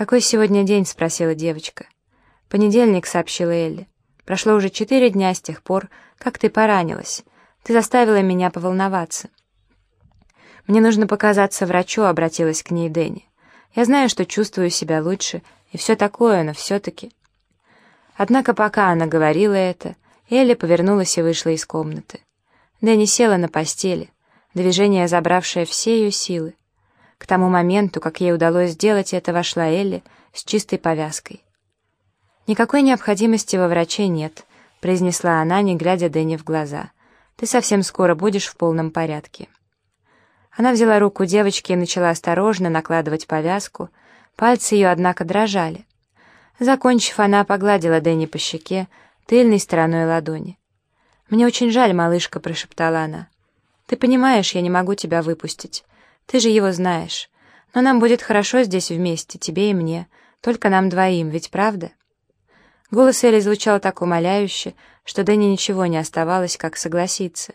«Какой сегодня день?» — спросила девочка. «Понедельник», — сообщила Элли. «Прошло уже четыре дня с тех пор, как ты поранилась. Ты заставила меня поволноваться». «Мне нужно показаться врачу», — обратилась к ней Дэнни. «Я знаю, что чувствую себя лучше, и все такое, но все-таки...» Однако пока она говорила это, Элли повернулась и вышла из комнаты. Дэнни села на постели, движение, забравшее все ее силы. К тому моменту, как ей удалось сделать это, вошла Элли с чистой повязкой. «Никакой необходимости во враче нет», — произнесла она, не глядя Дэнни в глаза. «Ты совсем скоро будешь в полном порядке». Она взяла руку девочки и начала осторожно накладывать повязку. Пальцы ее, однако, дрожали. Закончив, она погладила Дэнни по щеке тыльной стороной ладони. «Мне очень жаль, малышка», — прошептала она. «Ты понимаешь, я не могу тебя выпустить. Ты же его знаешь. Но нам будет хорошо здесь вместе, тебе и мне. Только нам двоим, ведь правда?» Голос Элли звучал так умоляюще, что Дэнни ничего не оставалось, как согласиться.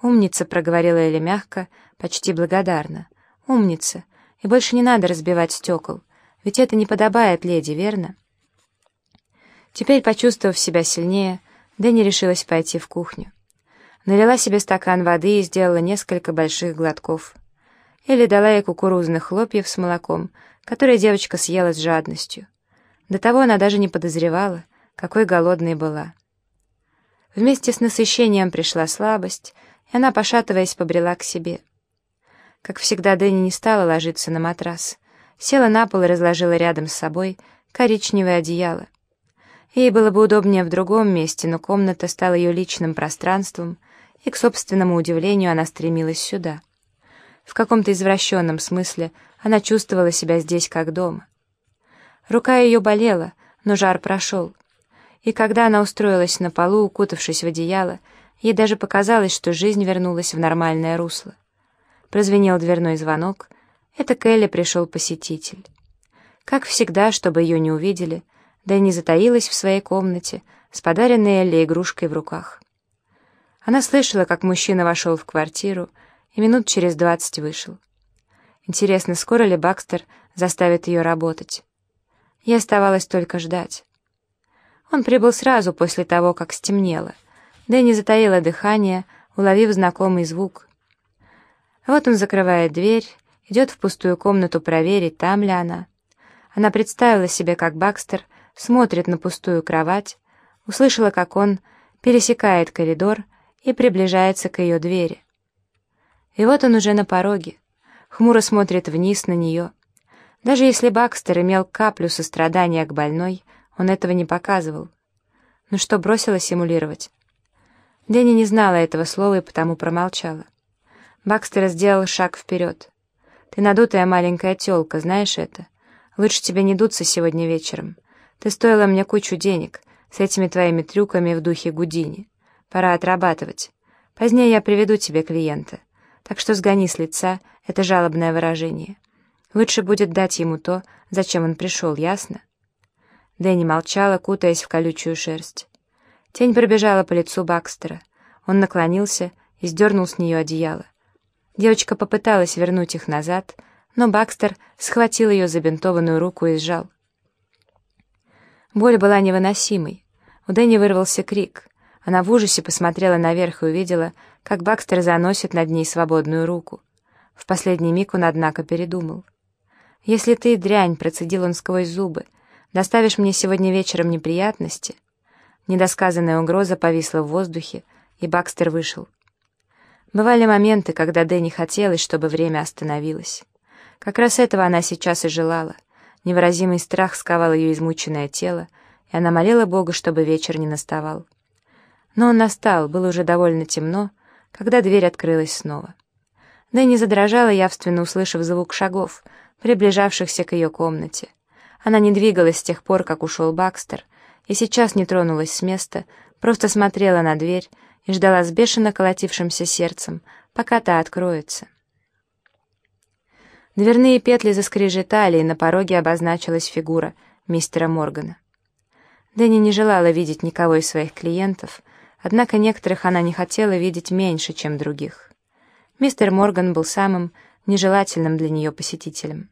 «Умница», — проговорила Элли мягко, почти благодарно. «Умница. И больше не надо разбивать стекол. Ведь это не подобает леди, верно?» Теперь, почувствовав себя сильнее, Дэнни решилась пойти в кухню. Налила себе стакан воды и сделала несколько больших глотков. Элли дала ей кукурузных хлопьев с молоком, которые девочка съела с жадностью. До того она даже не подозревала, какой голодной была. Вместе с насыщением пришла слабость, и она, пошатываясь, побрела к себе. Как всегда, Дэнни не стала ложиться на матрас. Села на пол и разложила рядом с собой коричневое одеяло. Ей было бы удобнее в другом месте, но комната стала ее личным пространством, и, к собственному удивлению, она стремилась сюда. В каком-то извращенном смысле она чувствовала себя здесь как дома. Рука ее болела, но жар прошел. И когда она устроилась на полу, укутавшись в одеяло, ей даже показалось, что жизнь вернулась в нормальное русло. Прозвенел дверной звонок. Это Келли пришел посетитель. Как всегда, чтобы ее не увидели — Дэнни затаилась в своей комнате с подаренной Элли игрушкой в руках. Она слышала, как мужчина вошел в квартиру и минут через двадцать вышел. Интересно, скоро ли Бакстер заставит ее работать? Ей оставалось только ждать. Он прибыл сразу после того, как стемнело. Дэнни затаила дыхание, уловив знакомый звук. Вот он закрывает дверь, идет в пустую комнату проверить, там ли она. Она представила себе, как Бакстер — смотрит на пустую кровать, услышала, как он пересекает коридор и приближается к ее двери. И вот он уже на пороге, хмуро смотрит вниз на нее. Даже если Бакстер имел каплю сострадания к больной, он этого не показывал. Ну что, бросила симулировать? Дэнни не знала этого слова и потому промолчала. Бакстер сделал шаг вперед. «Ты надутая маленькая тёлка, знаешь это? Лучше тебе не дуться сегодня вечером. Ты стоила мне кучу денег с этими твоими трюками в духе Гудини. Пора отрабатывать. Позднее я приведу тебе клиента. Так что сгони с лица это жалобное выражение. Лучше будет дать ему то, зачем он пришел, ясно?» Дэнни молчала, кутаясь в колючую шерсть. Тень пробежала по лицу Бакстера. Он наклонился и сдернул с нее одеяло. Девочка попыталась вернуть их назад, но Бакстер схватил ее забинтованную руку и сжал. Боль была невыносимой. У Дэнни вырвался крик. Она в ужасе посмотрела наверх и увидела, как Бакстер заносит над ней свободную руку. В последний миг он, однако, передумал. «Если ты, дрянь», — процедил он сквозь зубы, — «доставишь мне сегодня вечером неприятности?» Недосказанная угроза повисла в воздухе, и Бакстер вышел. Бывали моменты, когда Дэнни хотелось, чтобы время остановилось. Как раз этого она сейчас и желала — Невыразимый страх сковал ее измученное тело, и она молила Бога, чтобы вечер не наставал. Но он настал, было уже довольно темно, когда дверь открылась снова. Дэнни задрожала, явственно услышав звук шагов, приближавшихся к ее комнате. Она не двигалась с тех пор, как ушел Бакстер, и сейчас не тронулась с места, просто смотрела на дверь и ждала с бешено колотившимся сердцем, пока та откроется. Дверные петли заскрежетали, и на пороге обозначилась фигура мистера Моргана. Дэнни не желала видеть никого из своих клиентов, однако некоторых она не хотела видеть меньше, чем других. Мистер Морган был самым нежелательным для нее посетителем.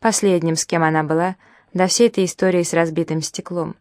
последним, с кем она была, до всей этой истории с разбитым стеклом.